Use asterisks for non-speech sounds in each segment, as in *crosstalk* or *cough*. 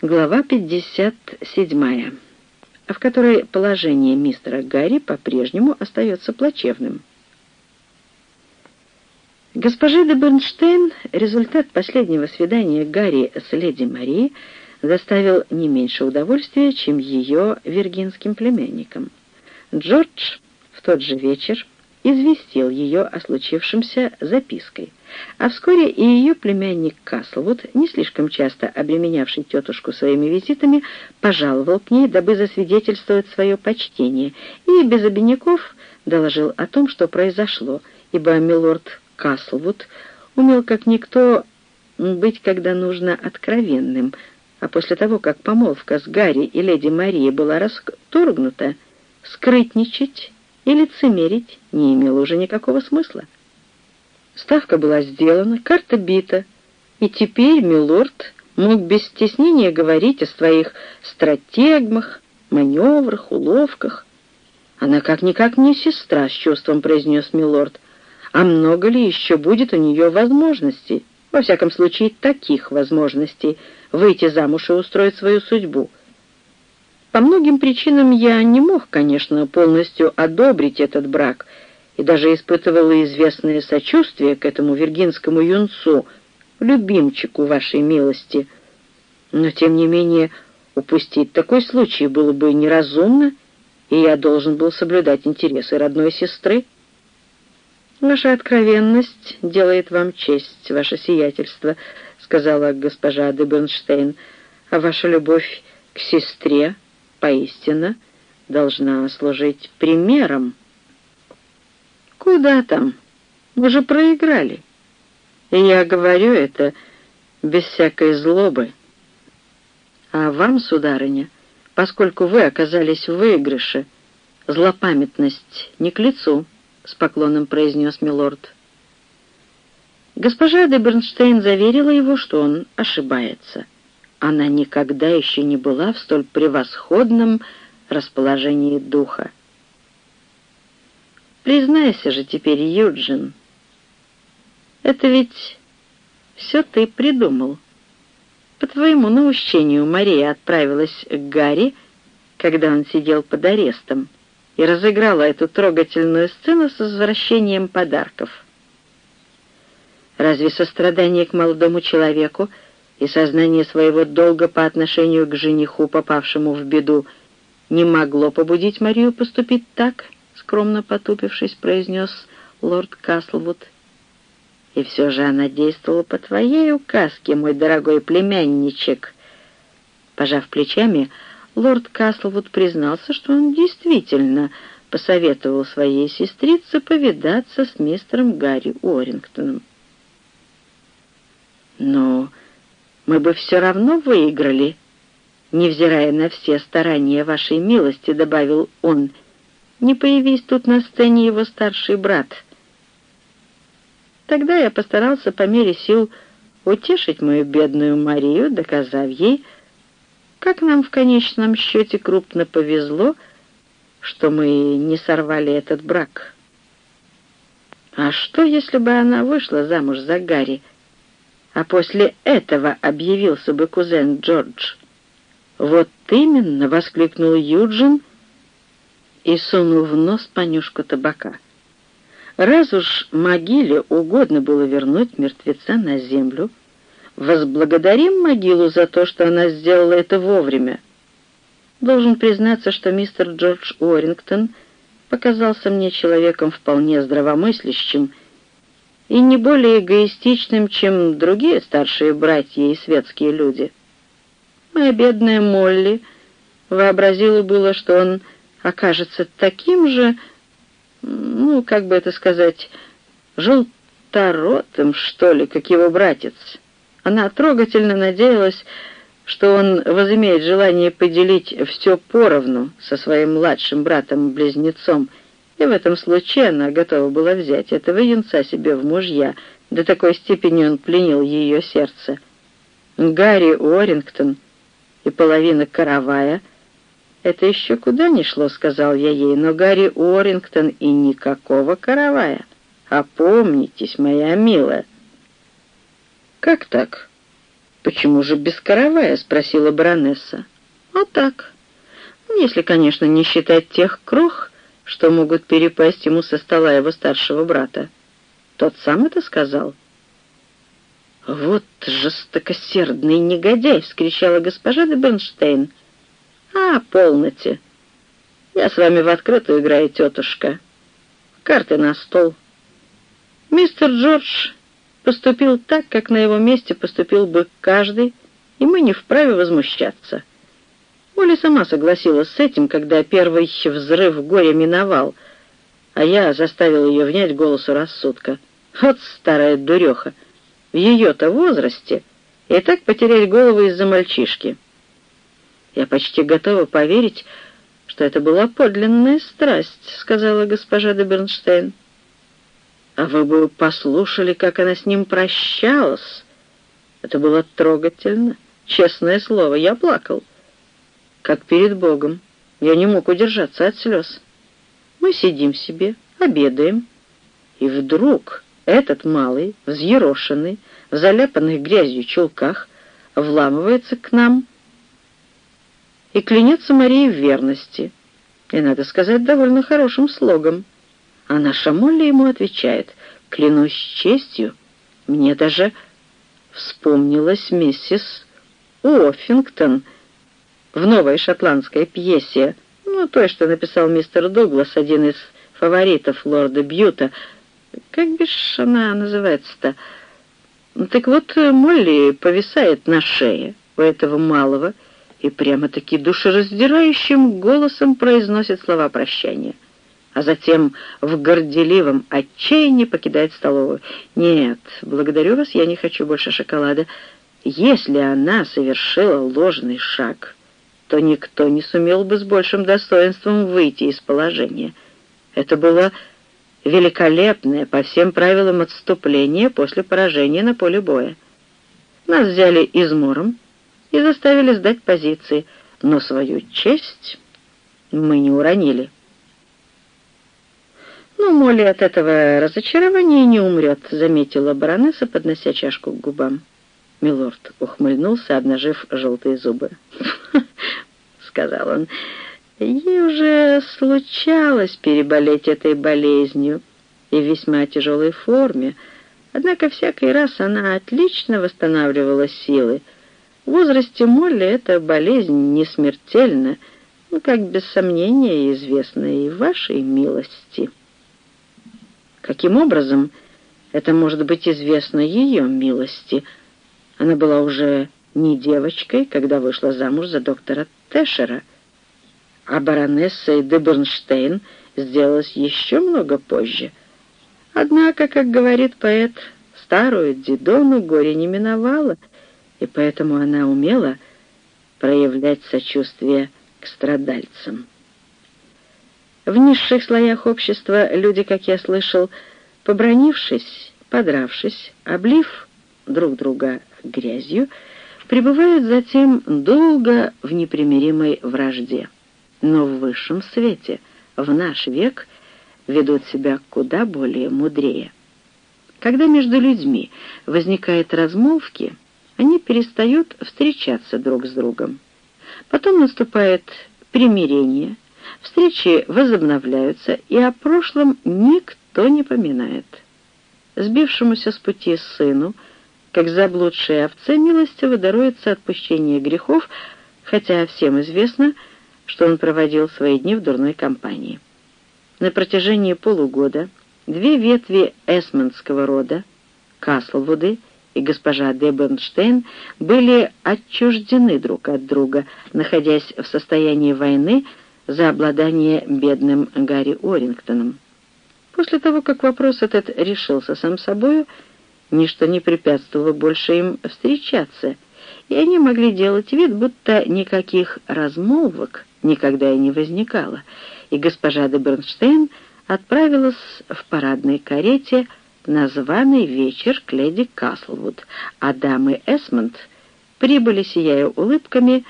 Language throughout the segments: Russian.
Глава 57, в которой положение мистера Гарри по-прежнему остается плачевным. Госпоже де Бернштейн результат последнего свидания Гарри с леди Мари доставил не меньше удовольствия, чем ее виргинским племянникам. Джордж в тот же вечер известил ее о случившемся запиской. А вскоре и ее племянник Каслвуд, не слишком часто обременявший тетушку своими визитами, пожаловал к ней, дабы засвидетельствовать свое почтение, и без обиняков доложил о том, что произошло, ибо милорд Каслвуд умел как никто быть, когда нужно, откровенным, а после того, как помолвка с Гарри и леди Марией была расторгнута, скрытничать и лицемерить не имело уже никакого смысла. Ставка была сделана, карта бита, и теперь милорд мог без стеснения говорить о своих стратегмах, маневрах, уловках. «Она как-никак не сестра», — с чувством произнес милорд. «А много ли еще будет у нее возможностей, во всяком случае таких возможностей, выйти замуж и устроить свою судьбу?» По многим причинам я не мог, конечно, полностью одобрить этот брак — и даже испытывала известное сочувствие к этому виргинскому юнцу, любимчику вашей милости. Но, тем не менее, упустить такой случай было бы неразумно, и я должен был соблюдать интересы родной сестры. «Ваша откровенность делает вам честь, ваше сиятельство», — сказала госпожа де Бернштейн, «а ваша любовь к сестре, поистине, должна служить примером». Куда там? Мы же проиграли. И я говорю это без всякой злобы. А вам, сударыня, поскольку вы оказались в выигрыше, злопамятность не к лицу, — с поклоном произнес милорд. Госпожа де Бернштейн заверила его, что он ошибается. Она никогда еще не была в столь превосходном расположении духа. Признайся же теперь, Юджин, это ведь все ты придумал. По твоему наущению Мария отправилась к Гарри, когда он сидел под арестом, и разыграла эту трогательную сцену с возвращением подарков. Разве сострадание к молодому человеку и сознание своего долга по отношению к жениху, попавшему в беду, не могло побудить Марию поступить так?» скромно потупившись, произнес лорд Каслвуд. «И все же она действовала по твоей указке, мой дорогой племянничек». Пожав плечами, лорд Каслвуд признался, что он действительно посоветовал своей сестрице повидаться с мистером Гарри Уоррингтоном. «Но мы бы все равно выиграли», невзирая на все старания вашей милости», — добавил он, — не появись тут на сцене его старший брат. Тогда я постарался по мере сил утешить мою бедную Марию, доказав ей, как нам в конечном счете крупно повезло, что мы не сорвали этот брак. А что, если бы она вышла замуж за Гарри, а после этого объявился бы кузен Джордж? «Вот именно!» — воскликнул Юджин, и сунул в нос понюшку табака. Раз уж могиле угодно было вернуть мертвеца на землю, возблагодарим могилу за то, что она сделала это вовремя. Должен признаться, что мистер Джордж Уоррингтон показался мне человеком вполне здравомыслящим и не более эгоистичным, чем другие старшие братья и светские люди. Моя бедная Молли вообразила было, что он окажется таким же, ну, как бы это сказать, желторотым, что ли, как его братец. Она трогательно надеялась, что он возымеет желание поделить все поровну со своим младшим братом-близнецом, и в этом случае она готова была взять этого юнца себе в мужья, до такой степени он пленил ее сердце. Гарри Уоррингтон и половина каравая — «Это еще куда ни шло», — сказал я ей, «но Гарри Уоррингтон и никакого каравая. Опомнитесь, моя милая». «Как так? «Почему же без каравая?» — спросила баронесса. «А так. Если, конечно, не считать тех крох, что могут перепасть ему со стола его старшего брата. Тот сам это сказал». «Вот жестокосердный негодяй!» — вскричала госпожа де Бернштейн. «А, полноте! Я с вами в открытую играю, тетушка. Карты на стол. Мистер Джордж поступил так, как на его месте поступил бы каждый, и мы не вправе возмущаться. Оля сама согласилась с этим, когда первый взрыв горя миновал, а я заставил ее внять голосу рассудка. Вот старая дуреха! в ее-то возрасте и так потерять голову из-за мальчишки. Я почти готова поверить, что это была подлинная страсть, сказала госпожа де Бернштейн. А вы бы послушали, как она с ним прощалась. Это было трогательно, честное слово, я плакал. Как перед Богом. Я не мог удержаться от слез. Мы сидим себе, обедаем, и вдруг этот малый, взъерошенный, в заляпанных грязью чулках, вламывается к нам и клянется Марии в верности. И, надо сказать, довольно хорошим слогом. А наша Молли ему отвечает, «Клянусь честью, мне даже вспомнилась миссис Уоффингтон в новой шотландской пьесе, ну, той, что написал мистер Дуглас, один из фаворитов лорда Бьюта, как бишь она называется-то? Так вот, Молли повисает на шее у этого малого и прямо-таки душераздирающим голосом произносит слова прощания, а затем в горделивом отчаянии покидает столовую. «Нет, благодарю вас, я не хочу больше шоколада. Если она совершила ложный шаг, то никто не сумел бы с большим достоинством выйти из положения. Это было великолепное по всем правилам отступление после поражения на поле боя. Нас взяли измором и заставили сдать позиции, но свою честь мы не уронили. «Ну, Молли от этого разочарования не умрет», — заметила баронесса, поднося чашку к губам. Милорд ухмыльнулся, обнажив желтые зубы. *laughs* сказал он, Ей уже случалось переболеть этой болезнью и в весьма тяжелой форме, однако всякий раз она отлично восстанавливала силы. В возрасте Молли эта болезнь не смертельна, ну, как без сомнения известно и вашей милости. Каким образом это может быть известно ее милости? Она была уже не девочкой, когда вышла замуж за доктора Тэшера — а баронессой де Бернштейн сделалось еще много позже. Однако, как говорит поэт, старую Дидону горе не миновало, и поэтому она умела проявлять сочувствие к страдальцам. В низших слоях общества люди, как я слышал, побронившись, подравшись, облив друг друга грязью, пребывают затем долго в непримиримой вражде но в высшем свете, в наш век, ведут себя куда более мудрее. Когда между людьми возникают размолвки, они перестают встречаться друг с другом. Потом наступает примирение, встречи возобновляются, и о прошлом никто не поминает. Сбившемуся с пути сыну, как заблудшей овце, милостиво даруется отпущение грехов, хотя всем известно, что он проводил свои дни в дурной компании. На протяжении полугода две ветви эсмонского рода, Каслвуды и госпожа де Бернштейн, были отчуждены друг от друга, находясь в состоянии войны за обладание бедным Гарри Орингтоном. После того, как вопрос этот решился сам собою, ничто не препятствовало больше им встречаться, и они могли делать вид, будто никаких размолвок никогда и не возникало, и госпожа де Бернштейн отправилась в парадной карете на званый вечер к леди Каслвуд, а дамы Эсмонд прибыли, сияя улыбками,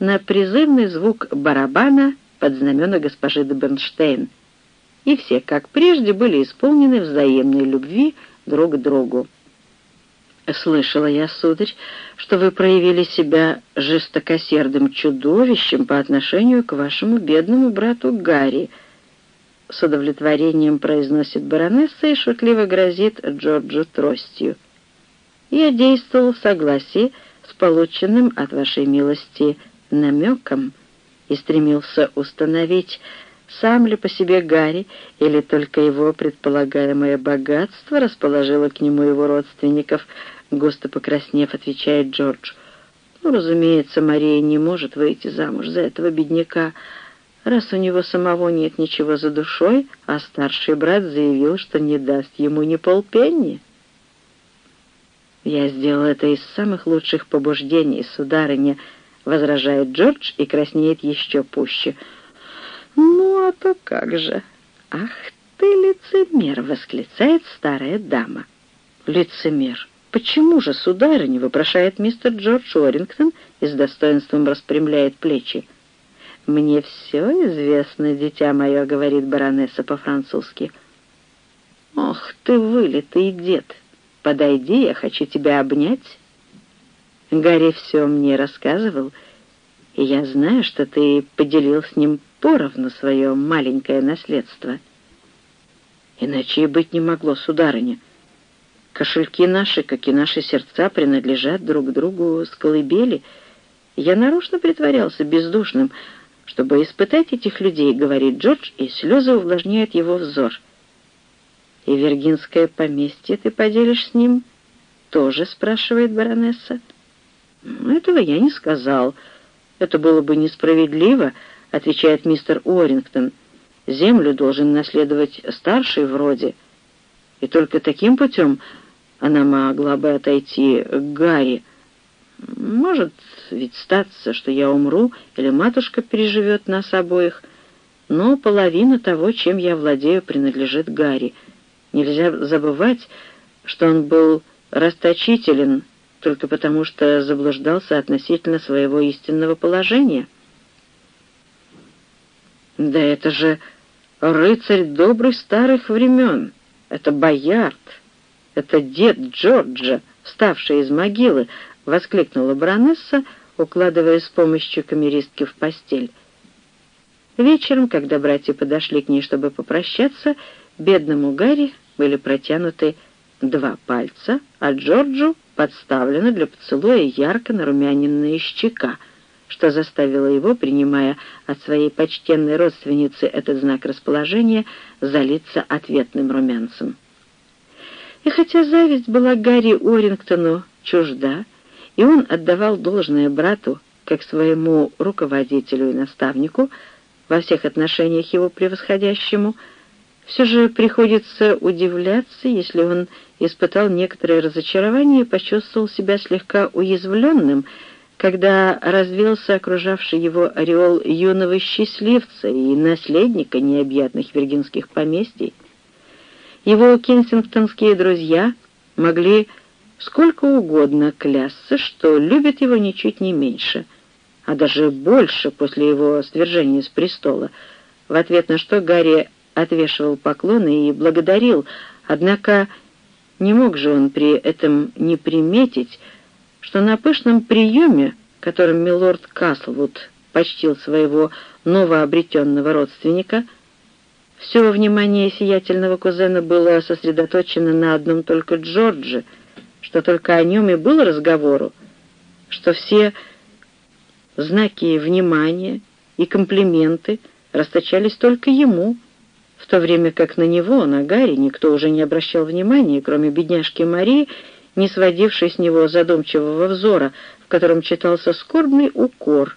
на призывный звук барабана под знамена госпожи де Бернштейн, и все, как прежде, были исполнены взаимной любви друг к другу. «Слышала я, сударь, что вы проявили себя жестокосердым чудовищем по отношению к вашему бедному брату Гарри», с удовлетворением произносит баронесса и шутливо грозит Джорджу тростью. «Я действовал в согласии с полученным от вашей милости намеком и стремился установить, сам ли по себе Гарри или только его предполагаемое богатство расположило к нему его родственников, густо покраснев, отвечает Джордж. Ну, разумеется, Мария не может выйти замуж за этого бедняка, раз у него самого нет ничего за душой, а старший брат заявил, что не даст ему ни полпенни. «Я сделал это из самых лучших побуждений, сударыня», — возражает Джордж и краснеет еще пуще. «Ну, а то как же! Ах ты, лицемер!» — восклицает старая дама. «Лицемер! Почему же, сударыня?» — вопрошает мистер Джордж Уоррингтон и с достоинством распрямляет плечи. «Мне все известно, дитя мое», — говорит баронесса по-французски. «Ох ты, вылитый дед! Подойди, я хочу тебя обнять». Гарри все мне рассказывал, и я знаю, что ты поделил с ним поровну свое маленькое наследство. Иначе и быть не могло, сударыня. Кошельки наши, как и наши сердца, принадлежат друг другу с колыбели. Я нарочно притворялся бездушным, чтобы испытать этих людей, — говорит Джордж, и слезы увлажняют его взор. «И виргинское поместье ты поделишь с ним?» «Тоже?» — спрашивает баронесса. «Этого я не сказал. Это было бы несправедливо», — отвечает мистер Уоррингтон. «Землю должен наследовать старший вроде, и только таким путем она могла бы отойти к Гарри. Может ведь статься, что я умру, или матушка переживет нас обоих, но половина того, чем я владею, принадлежит Гарри. Нельзя забывать, что он был расточителен только потому, что заблуждался относительно своего истинного положения. Да это же рыцарь добрых старых времен, это Боярд, это дед Джорджа, вставший из могилы, — воскликнула баронесса, укладывая с помощью камеристки в постель. Вечером, когда братья подошли к ней, чтобы попрощаться, бедному Гарри были протянуты два пальца, а Джорджу подставлена для поцелуя ярко нарумяненная щека, что заставило его, принимая от своей почтенной родственницы этот знак расположения, залиться ответным румянцем. И хотя зависть была Гарри Уоррингтону чужда, и он отдавал должное брату как своему руководителю и наставнику, во всех отношениях его превосходящему, все же приходится удивляться, если он испытал некоторое разочарование и почувствовал себя слегка уязвленным, когда развелся окружавший его ореол юного счастливца и наследника необъятных виргинских поместий. Его кенсингтонские друзья могли сколько угодно клясться, что любят его ничуть не меньше, а даже больше после его свержения с престола, в ответ на что Гарри отвешивал поклоны и благодарил, однако не мог же он при этом не приметить, что на пышном приеме, которым милорд Каслвуд почтил своего новообретенного родственника, все внимание сиятельного кузена было сосредоточено на одном только Джордже, что только о нем и было разговору, что все знаки внимания и комплименты расточались только ему, в то время как на него, на Гарри, никто уже не обращал внимания, кроме бедняжки Марии, не сводившей с него задумчивого взора, в котором читался скорбный укор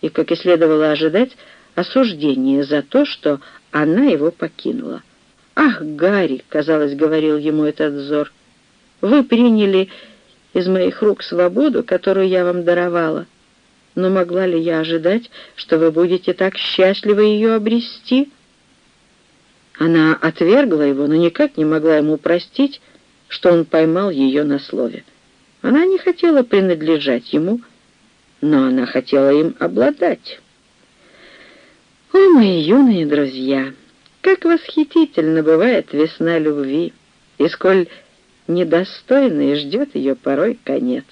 и, как и следовало ожидать, осуждение за то, что она его покинула. «Ах, Гарри!» — казалось, говорил ему этот взор. «Вы приняли из моих рук свободу, которую я вам даровала. Но могла ли я ожидать, что вы будете так счастливы ее обрести?» Она отвергла его, но никак не могла ему простить, что он поймал ее на слове. Она не хотела принадлежать ему, но она хотела им обладать. О, мои юные друзья, как восхитительно бывает весна любви, и сколь недостойна и ждет ее порой конец.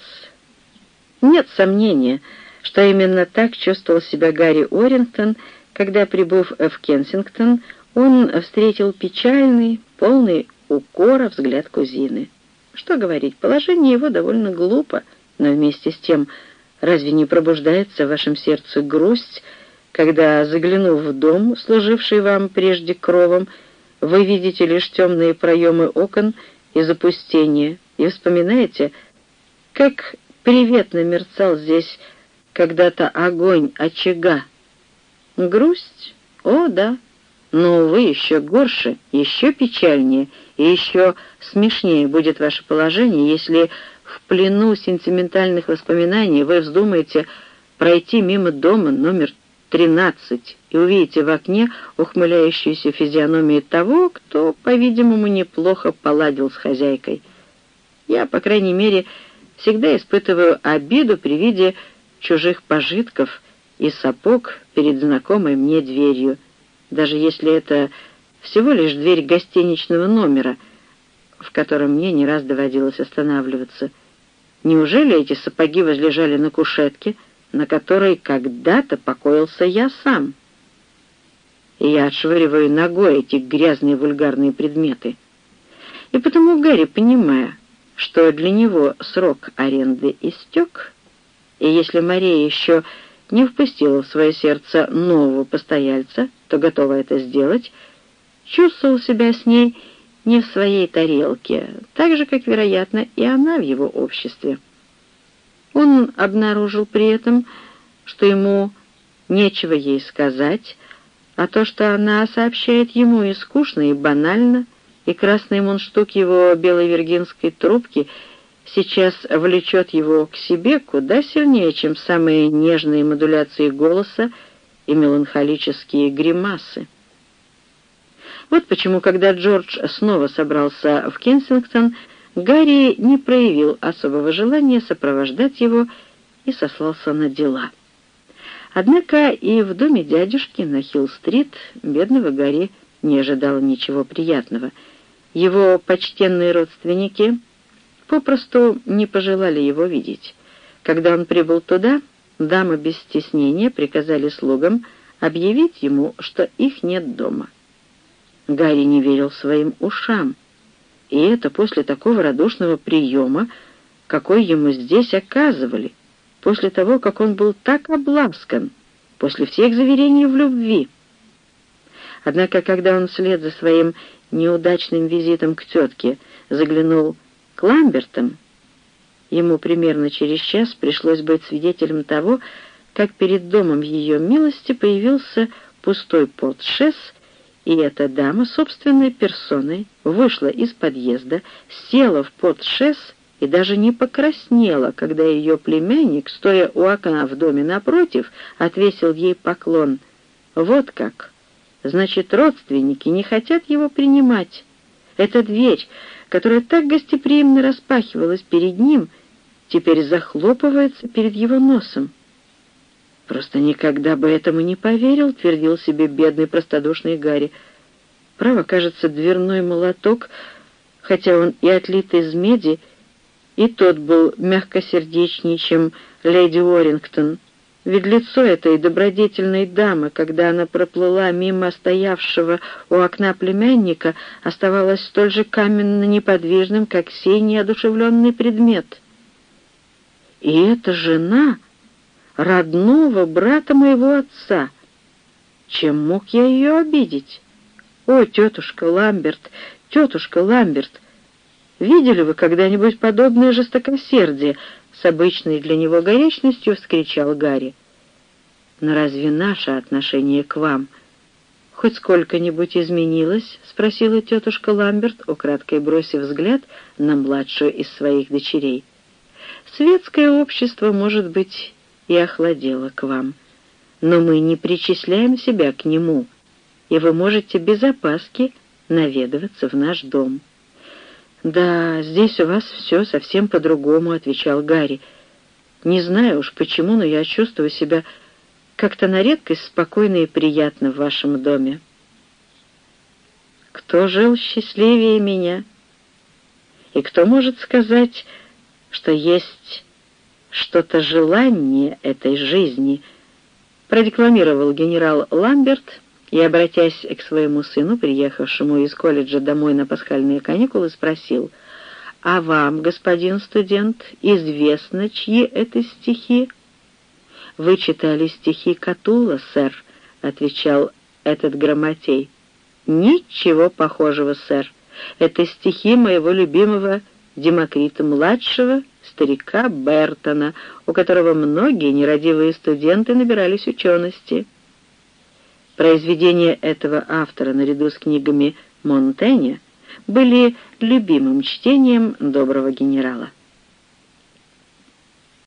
Нет сомнения, что именно так чувствовал себя Гарри Орингтон, когда, прибыв в Кенсингтон, он встретил печальный, полный укора взгляд кузины. Что говорить, положение его довольно глупо, но вместе с тем разве не пробуждается в вашем сердце грусть, когда, заглянув в дом, служивший вам прежде кровом, вы видите лишь темные проемы окон и запустение, и вспоминаете, как приветно мерцал здесь когда-то огонь очага. Грусть? О, да. Но, увы, еще горше, еще печальнее и еще смешнее будет ваше положение, если в плену сентиментальных воспоминаний вы вздумаете пройти мимо дома номер 13 и увидите в окне ухмыляющуюся физиономию того, кто, по-видимому, неплохо поладил с хозяйкой. Я, по крайней мере, всегда испытываю обиду при виде чужих пожитков и сапог перед знакомой мне дверью, даже если это всего лишь дверь гостиничного номера, в котором мне не раз доводилось останавливаться. Неужели эти сапоги возлежали на кушетке, — на которой когда-то покоился я сам. И я отшвыриваю ногой эти грязные вульгарные предметы. И потому Гарри, понимая, что для него срок аренды истек, и если Мария еще не впустила в свое сердце нового постояльца, то готова это сделать, чувствовал себя с ней не в своей тарелке, так же, как, вероятно, и она в его обществе. Он обнаружил при этом, что ему нечего ей сказать, а то, что она сообщает ему и скучно, и банально, и красный мундштук его белой виргинской трубки сейчас влечет его к себе куда сильнее, чем самые нежные модуляции голоса и меланхолические гримасы. Вот почему, когда Джордж снова собрался в Кенсингтон, Гарри не проявил особого желания сопровождать его и сослался на дела. Однако и в доме дядюшки на Хилл-стрит бедного Гарри не ожидал ничего приятного. Его почтенные родственники попросту не пожелали его видеть. Когда он прибыл туда, дамы без стеснения приказали слугам объявить ему, что их нет дома. Гарри не верил своим ушам. И это после такого радушного приема, какой ему здесь оказывали, после того, как он был так обласкан, после всех заверений в любви. Однако, когда он вслед за своим неудачным визитом к тетке заглянул к Ламбертам, ему примерно через час пришлось быть свидетелем того, как перед домом ее милости появился пустой портшес и эта дама собственной персоной вышла из подъезда, села в подшес и даже не покраснела, когда ее племянник, стоя у окна в доме напротив, отвесил ей поклон. Вот как! Значит, родственники не хотят его принимать. Эта дверь, которая так гостеприимно распахивалась перед ним, теперь захлопывается перед его носом. «Просто никогда бы этому не поверил», — твердил себе бедный простодушный Гарри. «Право, кажется, дверной молоток, хотя он и отлит из меди, и тот был мягкосердечнее, чем леди Уоррингтон. Ведь лицо этой добродетельной дамы, когда она проплыла мимо стоявшего у окна племянника, оставалось столь же каменно неподвижным, как сей неодушевленный предмет. И эта жена родного брата моего отца. Чем мог я ее обидеть? О, тетушка Ламберт, тетушка Ламберт, видели вы когда-нибудь подобное жестокосердие? С обычной для него горячностью вскричал Гарри. Но разве наше отношение к вам хоть сколько-нибудь изменилось? Спросила тетушка Ламберт, украдкой бросив взгляд на младшую из своих дочерей. Светское общество, может быть, и охладела к вам. Но мы не причисляем себя к нему, и вы можете без опаски наведываться в наш дом». «Да, здесь у вас все совсем по-другому», — отвечал Гарри. «Не знаю уж почему, но я чувствую себя как-то на редкость спокойно и приятно в вашем доме». «Кто жил счастливее меня?» И кто может сказать, что есть что-то желание этой жизни, продекламировал генерал Ламберт и, обратясь к своему сыну, приехавшему из колледжа домой на пасхальные каникулы, спросил, «А вам, господин студент, известно, чьи это стихи?» «Вы читали стихи Катула, сэр», — отвечал этот грамотей. «Ничего похожего, сэр. Это стихи моего любимого Демокрита-младшего, старика Бертона, у которого многие нерадивые студенты набирались учености». Произведения этого автора наряду с книгами Монтэня были любимым чтением доброго генерала.